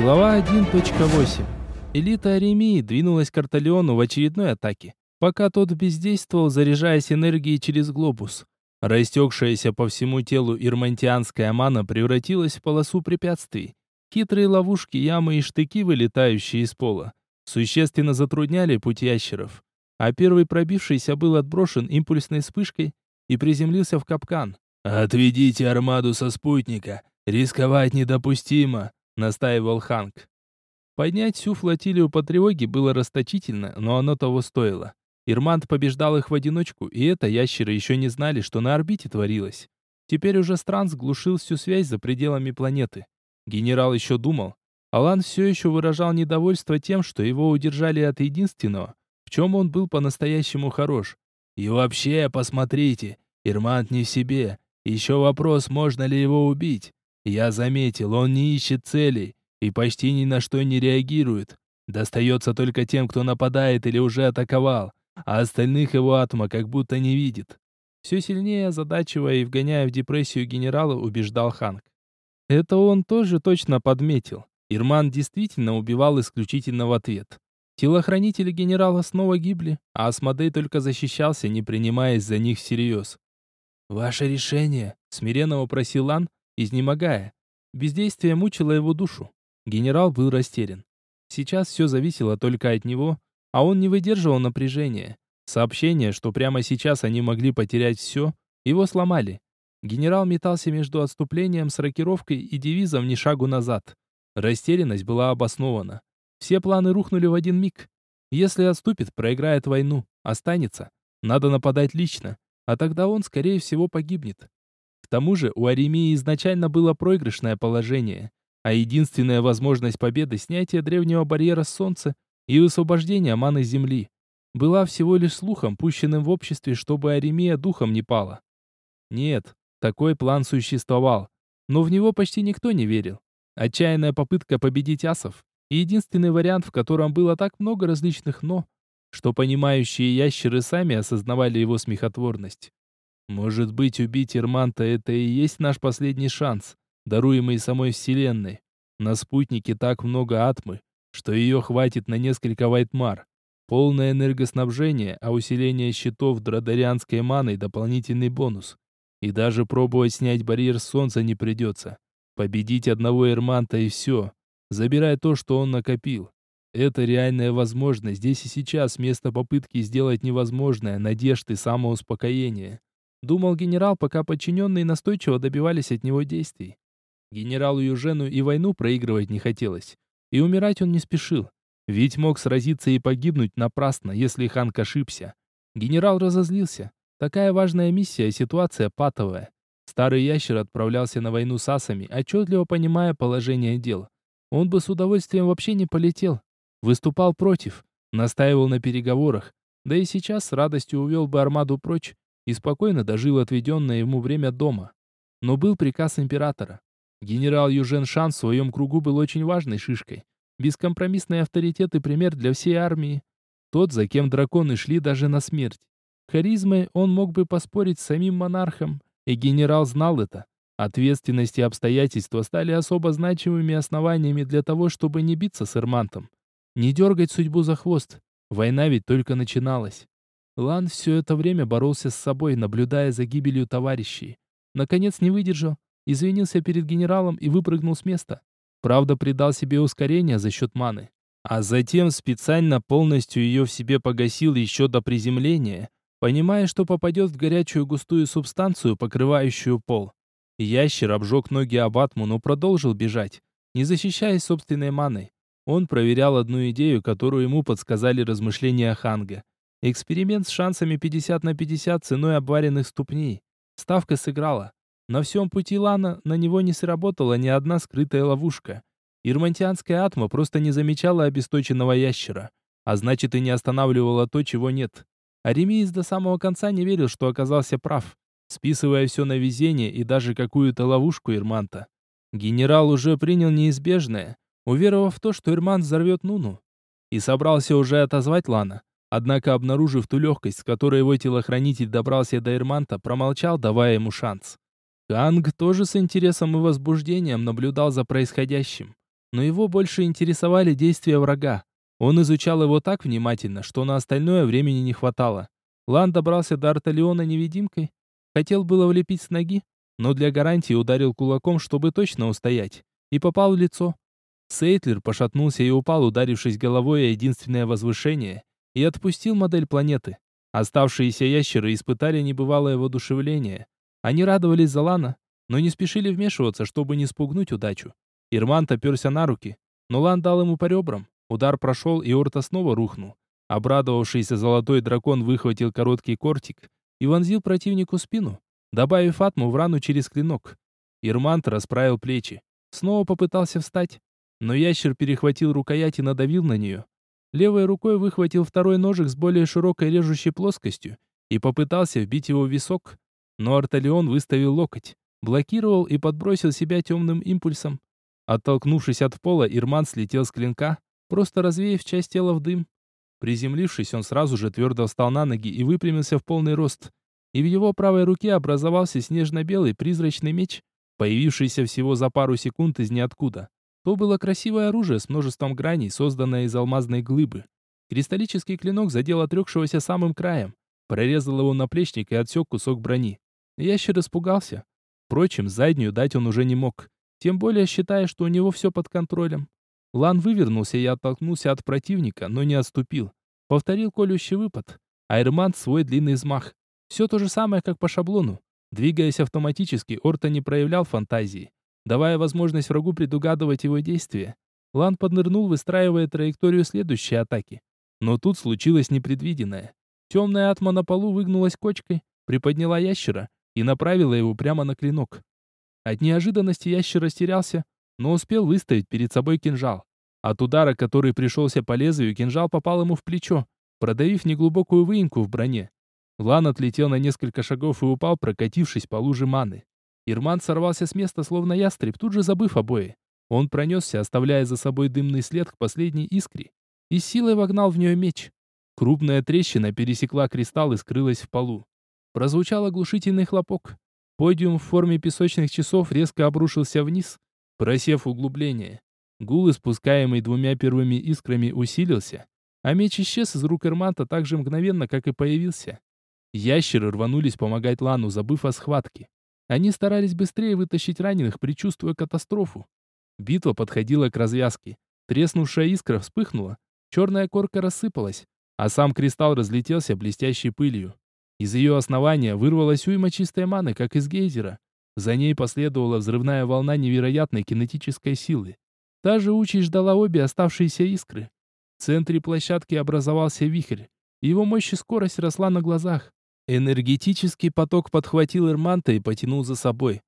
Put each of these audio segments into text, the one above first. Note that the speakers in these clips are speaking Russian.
Глава 1.8. Элита Аремии двинулась к Арталиону в очередной атаке, пока тот бездействовал, заряжаясь энергией через глобус. Растекшаяся по всему телу ирмантианская мана превратилась в полосу препятствий. Хитрые ловушки, ямы и штыки, вылетающие из пола, существенно затрудняли путь ящеров. А первый пробившийся был отброшен импульсной вспышкой и приземлился в капкан. «Отведите армаду со спутника. Рисковать недопустимо», — настаивал Ханк. Поднять всю флотилию по тревоге было расточительно, но оно того стоило. Ирмант побеждал их в одиночку, и это ящеры еще не знали, что на орбите творилось. Теперь уже Странс глушил всю связь за пределами планеты. Генерал еще думал. Алан все еще выражал недовольство тем, что его удержали от единственного, в чем он был по-настоящему хорош. «И вообще, посмотрите, Ирмант не в себе. Еще вопрос, можно ли его убить. Я заметил, он не ищет целей и почти ни на что не реагирует. Достается только тем, кто нападает или уже атаковал а остальных его атома как будто не видит. Все сильнее озадачивая и вгоняя в депрессию генерала, убеждал Ханк. Это он тоже точно подметил. Ирман действительно убивал исключительно в ответ. Телохранители генерала снова гибли, а Асмодей только защищался, не принимаясь за них всерьез. «Ваше решение?» — смиренно вопросил Лан, изнемогая. Бездействие мучило его душу. Генерал был растерян. Сейчас все зависело только от него, а он не выдерживал напряжения. Сообщение, что прямо сейчас они могли потерять все, его сломали. Генерал метался между отступлением с рокировкой и девизом «Ни шагу назад». Растерянность была обоснована. Все планы рухнули в один миг. Если отступит, проиграет войну. Останется. Надо нападать лично. А тогда он, скорее всего, погибнет. Тому же у Аремии изначально было проигрышное положение. А единственная возможность победы – снятие древнего барьера Солнца и высвобождение маны земли была всего лишь слухом, пущенным в обществе, чтобы Аремия духом не пала. Нет, такой план существовал, но в него почти никто не верил. Отчаянная попытка победить асов единственный вариант, в котором было так много различных «но», что понимающие ящеры сами осознавали его смехотворность. Может быть, убить Ирманта — это и есть наш последний шанс, даруемый самой Вселенной. На спутнике так много атмы, что ее хватит на несколько вайтмар. Полное энергоснабжение, а усиление щитов драдарианской маной дополнительный бонус. И даже пробовать снять барьер солнца не придется. Победить одного Эрманта и все. Забирай то, что он накопил. Это реальная возможность здесь и сейчас вместо попытки сделать невозможное, надежды, самоуспокоения. Думал генерал, пока подчиненные настойчиво добивались от него действий. Генералу Южену и войну проигрывать не хотелось. И умирать он не спешил. Ведь мог сразиться и погибнуть напрасно, если Ханк ошибся. Генерал разозлился. Такая важная миссия, ситуация патовая. Старый ящер отправлялся на войну с асами, отчетливо понимая положение дел. Он бы с удовольствием вообще не полетел. Выступал против, настаивал на переговорах, да и сейчас с радостью увел бы армаду прочь и спокойно дожил отведенное ему время дома. Но был приказ императора. Генерал Южен Шан в своем кругу был очень важной шишкой. Бескомпромиссный авторитет и пример для всей армии. Тот, за кем драконы шли даже на смерть. Харизмой он мог бы поспорить с самим монархом, и генерал знал это. Ответственность и обстоятельства стали особо значимыми основаниями для того, чтобы не биться с Эрмантом. Не дергать судьбу за хвост. Война ведь только начиналась. Лан все это время боролся с собой, наблюдая за гибелью товарищей. Наконец не выдержал извинился перед генералом и выпрыгнул с места. Правда, придал себе ускорение за счет маны. А затем специально полностью ее в себе погасил еще до приземления, понимая, что попадет в горячую густую субстанцию, покрывающую пол. Ящер обжег ноги Абатму, но продолжил бежать, не защищаясь собственной маной. Он проверял одну идею, которую ему подсказали размышления Ханга. Эксперимент с шансами 50 на 50 ценой обваренных ступней. Ставка сыграла. На всем пути Лана на него не сработала ни одна скрытая ловушка. Ирмантианская атма просто не замечала обесточенного ящера, а значит и не останавливала то, чего нет. Аремиис до самого конца не верил, что оказался прав, списывая все на везение и даже какую-то ловушку Ирманта. Генерал уже принял неизбежное, уверовав в то, что Ирмант взорвет Нуну, и собрался уже отозвать Лана. Однако, обнаружив ту легкость, с которой его телохранитель добрался до Ирманта, промолчал, давая ему шанс. Канг тоже с интересом и возбуждением наблюдал за происходящим. но его больше интересовали действия врага. Он изучал его так внимательно, что на остальное времени не хватало. Лан добрался до Арталиона невидимкой. Хотел было влепить с ноги, но для гарантии ударил кулаком, чтобы точно устоять, и попал в лицо. Сейтлер пошатнулся и упал, ударившись головой о единственное возвышение, и отпустил модель планеты. Оставшиеся ящеры испытали небывалое воодушевление. Они радовались за Лана, но не спешили вмешиваться, чтобы не спугнуть удачу. Ирмант оперся на руки, но Лан дал ему по ребрам. Удар прошел, и Орта снова рухнул. Обрадовавшийся золотой дракон выхватил короткий кортик и вонзил противнику спину, добавив атму в рану через клинок. Ирмант расправил плечи. Снова попытался встать, но ящер перехватил рукоять и надавил на нее. Левой рукой выхватил второй ножик с более широкой режущей плоскостью и попытался вбить его в висок, но Арталион выставил локоть, блокировал и подбросил себя темным импульсом. Оттолкнувшись от пола, Ирман слетел с клинка, просто развеяв часть тела в дым. Приземлившись, он сразу же твердо встал на ноги и выпрямился в полный рост. И в его правой руке образовался снежно-белый призрачный меч, появившийся всего за пару секунд из ниоткуда. То было красивое оружие с множеством граней, созданное из алмазной глыбы. Кристаллический клинок задел отрекшегося самым краем, прорезал его наплечник и отсек кусок брони. Ящер испугался. Впрочем, заднюю дать он уже не мог, тем более считая, что у него все под контролем. Лан вывернулся и оттолкнулся от противника, но не отступил. Повторил колющий выпад. Айрман свой длинный взмах. Все то же самое, как по шаблону. Двигаясь автоматически, Орта не проявлял фантазии, давая возможность врагу предугадывать его действия. Лан поднырнул, выстраивая траекторию следующей атаки. Но тут случилось непредвиденное. Темная атма на полу выгнулась кочкой, приподняла ящера и направила его прямо на клинок. От неожиданности ящер растерялся, но успел выставить перед собой кинжал. От удара, который пришелся по лезвию, кинжал попал ему в плечо, продавив неглубокую выемку в броне. Лан отлетел на несколько шагов и упал, прокатившись по луже маны. Ирман сорвался с места, словно ястреб, тут же забыв о бое. Он пронесся, оставляя за собой дымный след к последней искре, и силой вогнал в нее меч. Крупная трещина пересекла кристалл и скрылась в полу. Прозвучал оглушительный хлопок. Подиум в форме песочных часов резко обрушился вниз, Просев углубление, гул, испускаемый двумя первыми искрами, усилился, а меч исчез из рук Эрманта так же мгновенно, как и появился. Ящеры рванулись помогать Лану, забыв о схватке. Они старались быстрее вытащить раненых, предчувствуя катастрофу. Битва подходила к развязке. Треснувшая искра вспыхнула, черная корка рассыпалась, а сам кристалл разлетелся блестящей пылью. Из ее основания вырвалась уйма чистой маны, как из гейзера, за ней последовала взрывная волна невероятной кинетической силы. Та же участь ждала обе оставшиеся искры. В центре площадки образовался вихрь. Его мощь и скорость росла на глазах. Энергетический поток подхватил Эрманта и потянул за собой.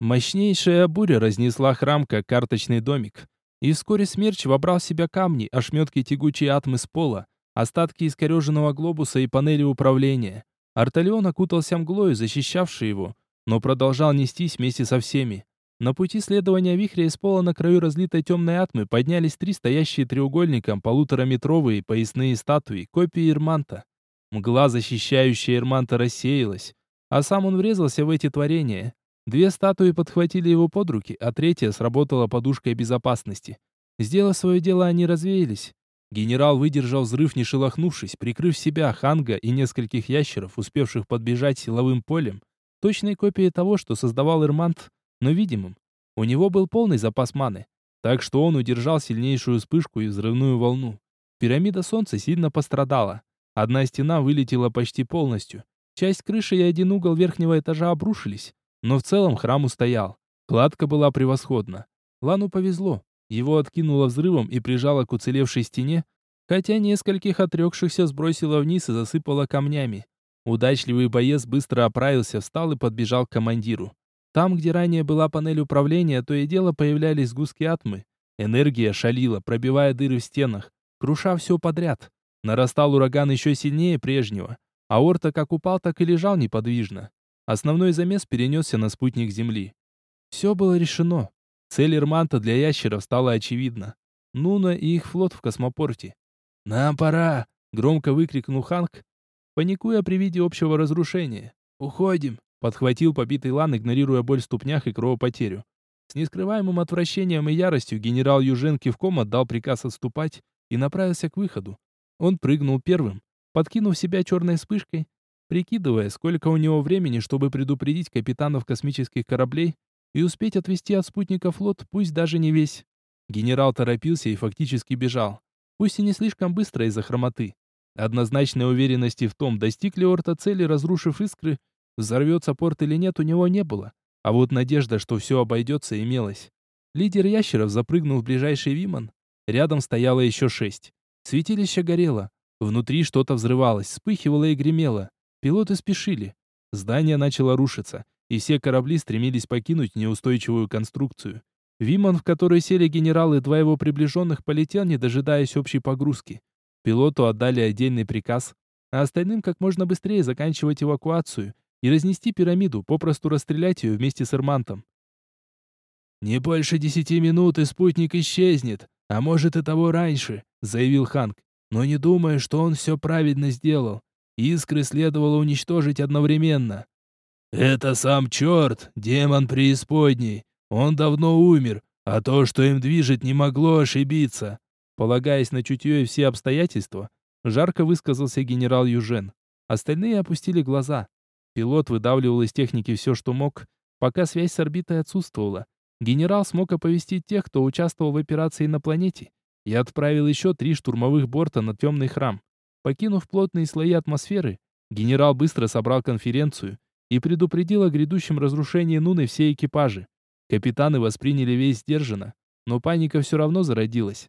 Мощнейшая буря разнесла храм, как карточный домик. И вскоре смерч вобрал в себя камни, ошметки тягучей атмы с пола, остатки искореженного глобуса и панели управления. Арталион окутался мглою, защищавшей его, но продолжал нестись вместе со всеми. На пути следования вихря из пола на краю разлитой темной атмы поднялись три стоящие треугольником полутораметровые поясные статуи, копии Ирманта. Мгла, защищающая Ирманта, рассеялась, а сам он врезался в эти творения. Две статуи подхватили его под руки, а третья сработала подушкой безопасности. Сделав свое дело, они развеялись. Генерал выдержал взрыв, не шелохнувшись, прикрыв себя, Ханга и нескольких ящеров, успевших подбежать силовым полем, Точной копией того, что создавал Ирмант, но видимым. У него был полный запас маны, так что он удержал сильнейшую вспышку и взрывную волну. Пирамида Солнца сильно пострадала. Одна стена вылетела почти полностью. Часть крыши и один угол верхнего этажа обрушились, но в целом храм устоял. Кладка была превосходна. Лану повезло. Его откинуло взрывом и прижало к уцелевшей стене, хотя нескольких отрекшихся сбросило вниз и засыпало камнями. Удачливый боец быстро оправился, встал и подбежал к командиру. Там, где ранее была панель управления, то и дело появлялись сгустки атмы. Энергия шалила, пробивая дыры в стенах, круша все подряд. Нарастал ураган еще сильнее прежнего. а Орта как упал, так и лежал неподвижно. Основной замес перенесся на спутник Земли. Все было решено. Цель Ирманта для ящеров стала очевидна. Нуна и их флот в космопорте. «Нам пора!» — громко выкрикнул Ханк, паникуя при виде общего разрушения. «Уходим!» — подхватил побитый Лан, игнорируя боль в ступнях и кровопотерю. С нескрываемым отвращением и яростью генерал Южен кивком отдал приказ отступать и направился к выходу. Он прыгнул первым, подкинув себя черной вспышкой, прикидывая, сколько у него времени, чтобы предупредить капитанов космических кораблей и успеть отвести от спутника флот, пусть даже не весь. Генерал торопился и фактически бежал, пусть и не слишком быстро из-за хромоты. Однозначной уверенности в том, достиг ли Орта цели, разрушив искры, взорвется порт или нет, у него не было. А вот надежда, что все обойдется, имелась. Лидер ящеров запрыгнул в ближайший Виман. Рядом стояло еще шесть. Святилище горело. Внутри что-то взрывалось, вспыхивало и гремело. Пилоты спешили. Здание начало рушиться, и все корабли стремились покинуть неустойчивую конструкцию. Виман, в который сели генералы и два его приближенных, полетел, не дожидаясь общей погрузки. Пилоту отдали отдельный приказ, а остальным как можно быстрее заканчивать эвакуацию и разнести пирамиду, попросту расстрелять ее вместе с Эрмантом. «Не больше десяти минут, и спутник исчезнет, а может и того раньше», — заявил Ханк. «Но не думаю, что он все правильно сделал. Искры следовало уничтожить одновременно». «Это сам черт, демон преисподней. Он давно умер, а то, что им движет, не могло ошибиться». Полагаясь на чутье и все обстоятельства, жарко высказался генерал Южен. Остальные опустили глаза. Пилот выдавливал из техники все, что мог, пока связь с орбитой отсутствовала. Генерал смог оповестить тех, кто участвовал в операции на планете, и отправил еще три штурмовых борта на темный храм. Покинув плотные слои атмосферы, генерал быстро собрал конференцию и предупредил о грядущем разрушении Нуны все экипажи. Капитаны восприняли весь сдержанно, но паника все равно зародилась.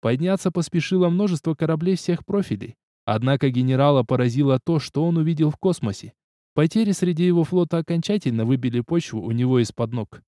Подняться поспешило множество кораблей всех профилей. Однако генерала поразило то, что он увидел в космосе. Потери среди его флота окончательно выбили почву у него из-под ног.